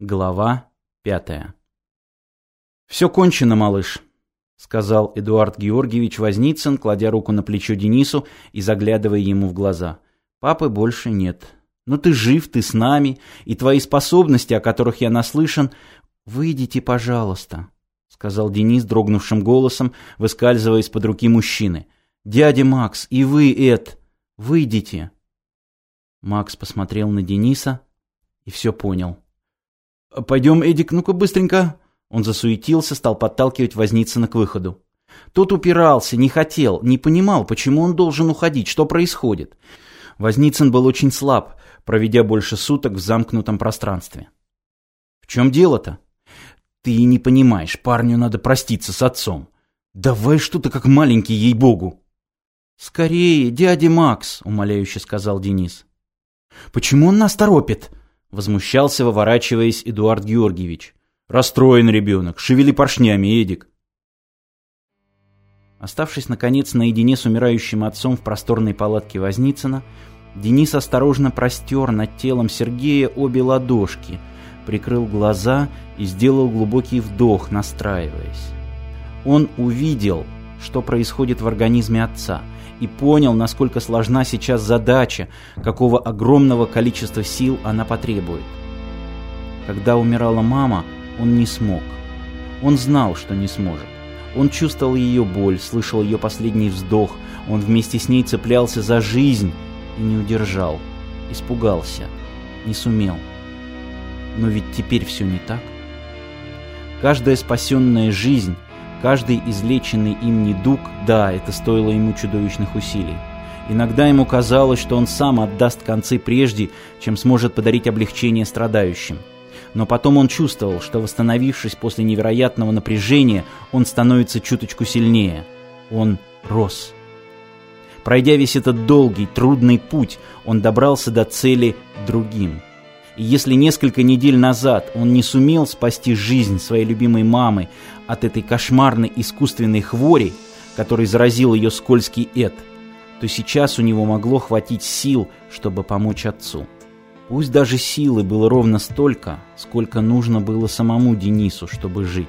Глава пятая «Все кончено, малыш», — сказал Эдуард Георгиевич Возницын, кладя руку на плечо Денису и заглядывая ему в глаза. «Папы больше нет. Но ты жив, ты с нами, и твои способности, о которых я наслышан, выйдите, пожалуйста», — сказал Денис дрогнувшим голосом, выскальзывая из-под руки мужчины. «Дядя Макс, и вы, Эд, выйдите». Макс посмотрел на Дениса и все понял. «Пойдем, Эдик, ну-ка быстренько!» Он засуетился, стал подталкивать Возницына к выходу. Тот упирался, не хотел, не понимал, почему он должен уходить, что происходит. Возницын был очень слаб, проведя больше суток в замкнутом пространстве. «В чем дело-то?» «Ты не понимаешь, парню надо проститься с отцом. Давай что-то как маленький, ей-богу!» «Скорее, дядя Макс!» — умоляюще сказал Денис. «Почему он нас торопит?» Возмущался, выворачиваясь, Эдуард Георгиевич. «Расстроен ребенок. Шевели поршнями, Эдик». Оставшись, наконец, наедине с умирающим отцом в просторной палатке Возницына, Денис осторожно простер над телом Сергея обе ладошки, прикрыл глаза и сделал глубокий вдох, настраиваясь. Он увидел, что происходит в организме отца – и понял, насколько сложна сейчас задача, какого огромного количества сил она потребует. Когда умирала мама, он не смог. Он знал, что не сможет. Он чувствовал ее боль, слышал ее последний вздох, он вместе с ней цеплялся за жизнь и не удержал. Испугался. Не сумел. Но ведь теперь все не так. Каждая спасенная жизнь Каждый излеченный им недуг, да, это стоило ему чудовищных усилий. Иногда ему казалось, что он сам отдаст концы прежде, чем сможет подарить облегчение страдающим. Но потом он чувствовал, что восстановившись после невероятного напряжения, он становится чуточку сильнее. Он рос. Пройдя весь этот долгий, трудный путь, он добрался до цели другим – и если несколько недель назад он не сумел спасти жизнь своей любимой мамы от этой кошмарной искусственной хвори, который заразил ее скользкий эд, то сейчас у него могло хватить сил, чтобы помочь отцу. Пусть даже силы было ровно столько, сколько нужно было самому Денису, чтобы жить.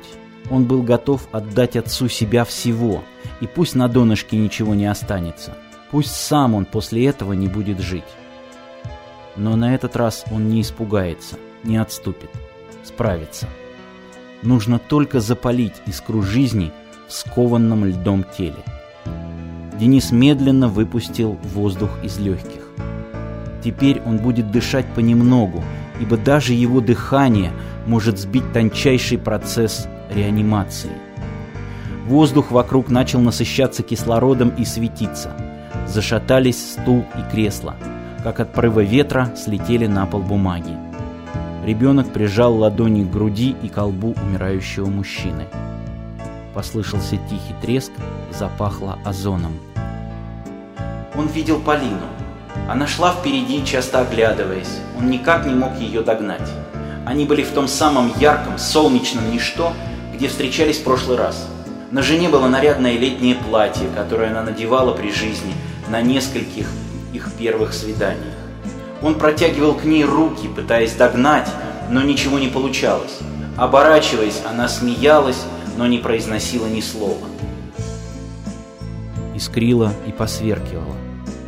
Он был готов отдать отцу себя всего, и пусть на донышке ничего не останется. Пусть сам он после этого не будет жить. Но на этот раз он не испугается, не отступит, справится. Нужно только запалить искру жизни в скованном льдом теле. Денис медленно выпустил воздух из легких. Теперь он будет дышать понемногу, ибо даже его дыхание может сбить тончайший процесс реанимации. Воздух вокруг начал насыщаться кислородом и светиться. Зашатались стул и кресло – как от порыва ветра слетели на пол бумаги. Ребенок прижал ладони к груди и колбу умирающего мужчины. Послышался тихий треск, запахло озоном. Он видел Полину. Она шла впереди, часто оглядываясь. Он никак не мог ее догнать. Они были в том самом ярком, солнечном ничто, где встречались в прошлый раз. На жене было нарядное летнее платье, которое она надевала при жизни на нескольких их первых свиданиях. Он протягивал к ней руки, пытаясь догнать, но ничего не получалось. Оборачиваясь, она смеялась, но не произносила ни слова. Искрила и посверкивала.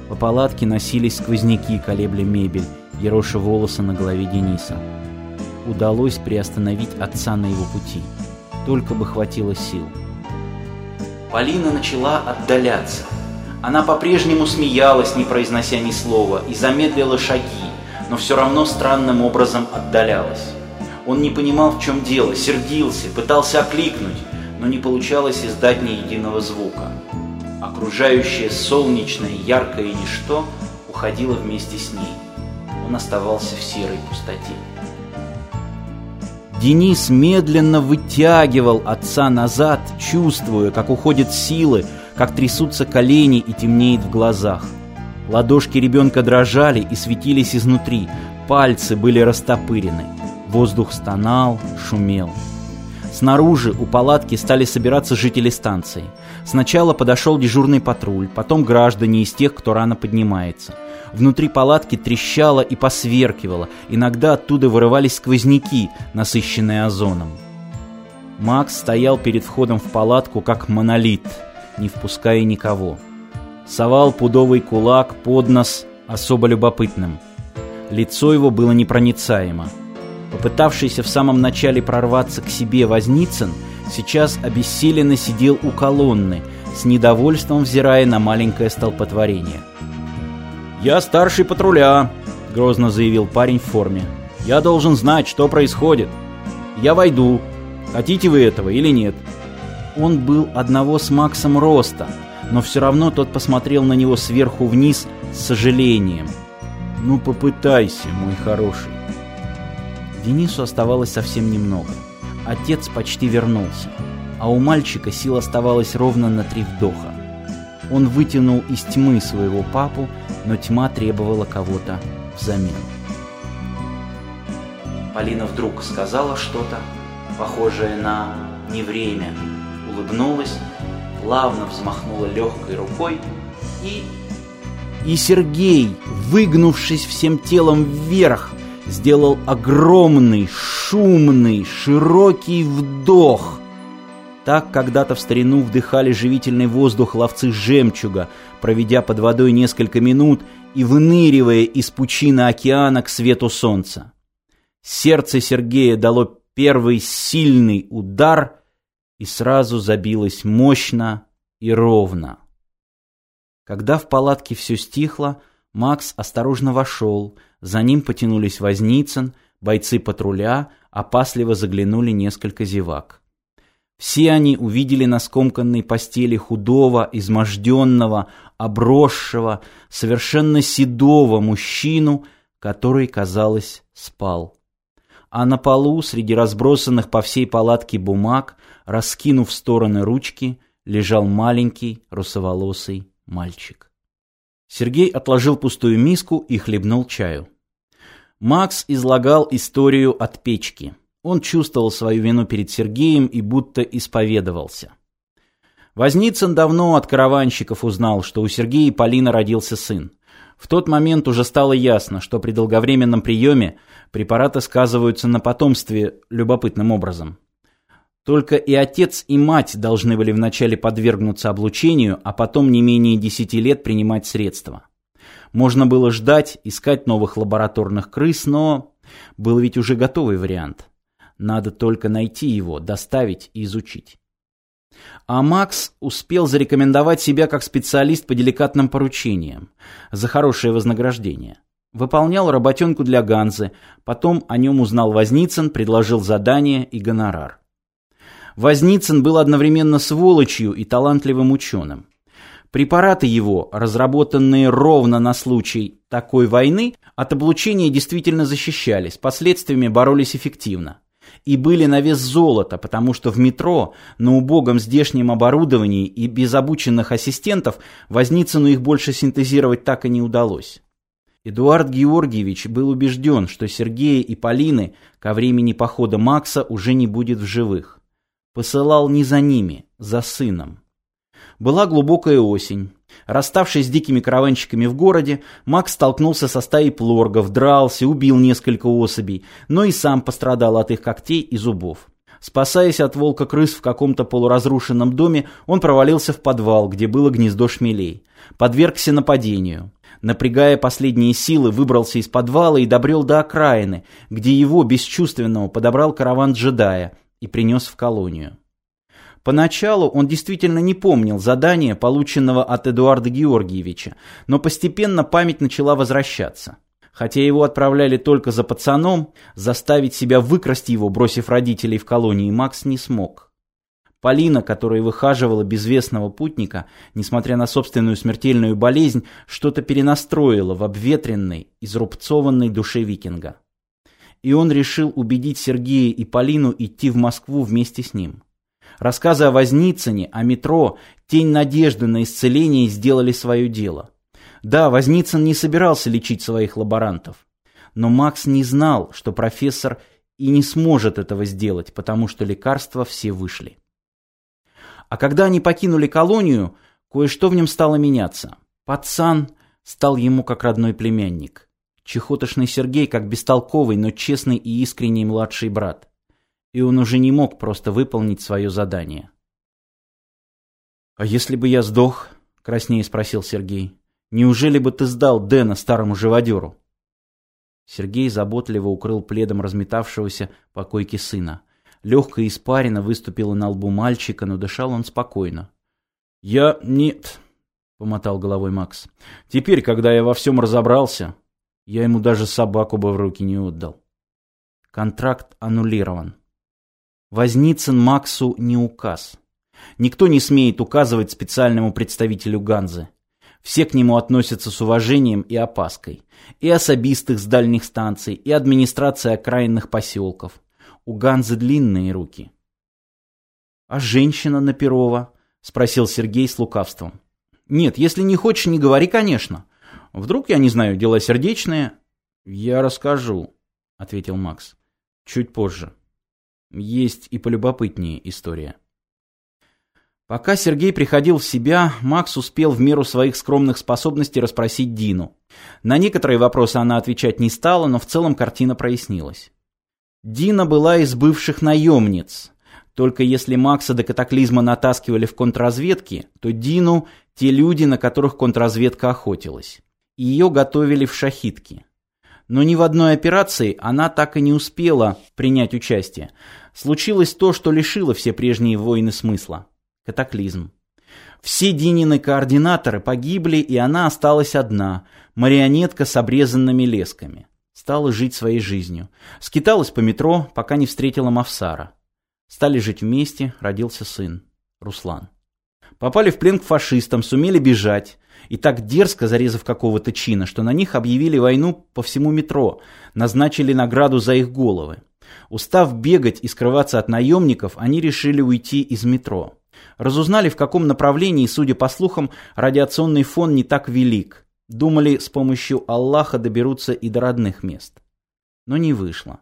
По палатке носились сквозняки, колебля мебель, ероша волосы на голове Дениса. Удалось приостановить отца на его пути. Только бы хватило сил. Полина начала отдаляться. Она по-прежнему смеялась, не произнося ни слова, и замедлила шаги, но все равно странным образом отдалялась. Он не понимал, в чем дело, сердился, пытался окликнуть, но не получалось издать ни единого звука. Окружающее солнечное яркое ничто уходило вместе с ней. Он оставался в серой пустоте. Денис медленно вытягивал отца назад, чувствуя, как уходят силы, как трясутся колени и темнеет в глазах. Ладошки ребенка дрожали и светились изнутри, пальцы были растопырены. Воздух стонал, шумел. Снаружи у палатки стали собираться жители станции. Сначала подошел дежурный патруль, потом граждане из тех, кто рано поднимается. Внутри палатки трещало и посверкивало, иногда оттуда вырывались сквозняки, насыщенные озоном. Макс стоял перед входом в палатку как монолит, не впуская никого. Совал пудовый кулак под нос особо любопытным. Лицо его было непроницаемо. Попытавшийся в самом начале прорваться к себе Возницын, сейчас обессиленно сидел у колонны, с недовольством взирая на маленькое столпотворение. «Я старший патруля», — грозно заявил парень в форме. «Я должен знать, что происходит. Я войду. Хотите вы этого или нет?» Он был одного с Максом роста, но все равно тот посмотрел на него сверху вниз с сожалением. «Ну попытайся, мой хороший». Денису оставалось совсем немного. Отец почти вернулся, а у мальчика сил оставалось ровно на три вдоха. Он вытянул из тьмы своего папу, но тьма требовала кого-то взамен. Полина вдруг сказала что-то, похожее на «не время», улыбнулась, плавно взмахнула легкой рукой и... И Сергей, выгнувшись всем телом вверх, сделал огромный, шумный, широкий вдох. Так когда-то в старину вдыхали живительный воздух ловцы жемчуга, проведя под водой несколько минут и выныривая из пучины океана к свету солнца. Сердце Сергея дало первый сильный удар и сразу забилось мощно и ровно. Когда в палатке все стихло, Макс осторожно вошел, за ним потянулись Возницын, бойцы патруля, опасливо заглянули несколько зевак. Все они увидели на скомканной постели худого, изможденного, обросшего, совершенно седого мужчину, который, казалось, спал. А на полу, среди разбросанных по всей палатке бумаг, раскинув в стороны ручки, лежал маленький русоволосый мальчик. Сергей отложил пустую миску и хлебнул чаю. Макс излагал историю от печки. Он чувствовал свою вину перед Сергеем и будто исповедовался. Возницын давно от караванщиков узнал, что у Сергея и Полины родился сын. В тот момент уже стало ясно, что при долговременном приеме препараты сказываются на потомстве любопытным образом. Только и отец, и мать должны были вначале подвергнуться облучению, а потом не менее десяти лет принимать средства. Можно было ждать, искать новых лабораторных крыс, но был ведь уже готовый вариант. Надо только найти его, доставить и изучить. А Макс успел зарекомендовать себя как специалист по деликатным поручениям за хорошее вознаграждение. Выполнял работенку для Ганзы, потом о нем узнал Возницын, предложил задание и гонорар. Возницын был одновременно сволочью и талантливым ученым. Препараты его, разработанные ровно на случай такой войны, от облучения действительно защищались, последствиями боролись эффективно и были на вес золота, потому что в метро, на убогом здешнем оборудовании и без обученных ассистентов Возницыну их больше синтезировать так и не удалось. Эдуард Георгиевич был убежден, что Сергея и Полины ко времени похода Макса уже не будет в живых. Посылал не за ними, за сыном. Была глубокая осень. Расставшись с дикими караванщиками в городе, Макс столкнулся со стаей плоргов, дрался, убил несколько особей, но и сам пострадал от их когтей и зубов. Спасаясь от волка-крыс в каком-то полуразрушенном доме, он провалился в подвал, где было гнездо шмелей. Подвергся нападению. Напрягая последние силы, выбрался из подвала и добрел до окраины, где его, бесчувственного, подобрал караван джедая и принес в колонию. Поначалу он действительно не помнил задания, полученного от Эдуарда Георгиевича, но постепенно память начала возвращаться. Хотя его отправляли только за пацаном, заставить себя выкрасть его, бросив родителей в колонии, Макс не смог. Полина, которая выхаживала безвестного путника, несмотря на собственную смертельную болезнь, что-то перенастроила в обветренной, изрубцованной душе викинга. И он решил убедить Сергея и Полину идти в Москву вместе с ним. Рассказы о Возницыне, о метро, тень надежды на исцеление сделали свое дело. Да, Возницын не собирался лечить своих лаборантов. Но Макс не знал, что профессор и не сможет этого сделать, потому что лекарства все вышли. А когда они покинули колонию, кое-что в нем стало меняться. Пацан стал ему как родной племянник. Чехотошный Сергей как бестолковый, но честный и искренний младший брат. И он уже не мог просто выполнить свое задание. «А если бы я сдох?» — краснее спросил Сергей. «Неужели бы ты сдал Дэна старому живодеру?» Сергей заботливо укрыл пледом разметавшегося по койке сына. Легкая испарина выступила на лбу мальчика, но дышал он спокойно. «Я... нет...» — помотал головой Макс. «Теперь, когда я во всем разобрался, я ему даже собаку бы в руки не отдал». Контракт аннулирован. Возницын Максу не указ. Никто не смеет указывать специальному представителю Ганзы. Все к нему относятся с уважением и опаской. И особистых с дальних станций, и администрация окраинных поселков. У Ганзы длинные руки. «А женщина на Перова?» — спросил Сергей с лукавством. «Нет, если не хочешь, не говори, конечно. Вдруг, я не знаю, дела сердечные?» «Я расскажу», — ответил Макс. «Чуть позже. Есть и полюбопытнее история». Пока Сергей приходил в себя, Макс успел в меру своих скромных способностей расспросить Дину. На некоторые вопросы она отвечать не стала, но в целом картина прояснилась. Дина была из бывших наемниц. Только если Макса до катаклизма натаскивали в контрразведке, то Дину – те люди, на которых контрразведка охотилась. Ее готовили в шахитке. Но ни в одной операции она так и не успела принять участие. Случилось то, что лишило все прежние войны смысла. Катаклизм. Все Динины координаторы погибли, и она осталась одна, марионетка с обрезанными лесками. Стала жить своей жизнью. Скиталась по метро, пока не встретила Мавсара. Стали жить вместе, родился сын, Руслан. Попали в плен к фашистам, сумели бежать. И так дерзко зарезав какого-то чина, что на них объявили войну по всему метро, назначили награду за их головы. Устав бегать и скрываться от наемников, они решили уйти из метро. Разузнали, в каком направлении, судя по слухам, радиационный фон не так велик. Думали, с помощью Аллаха доберутся и до родных мест. Но не вышло.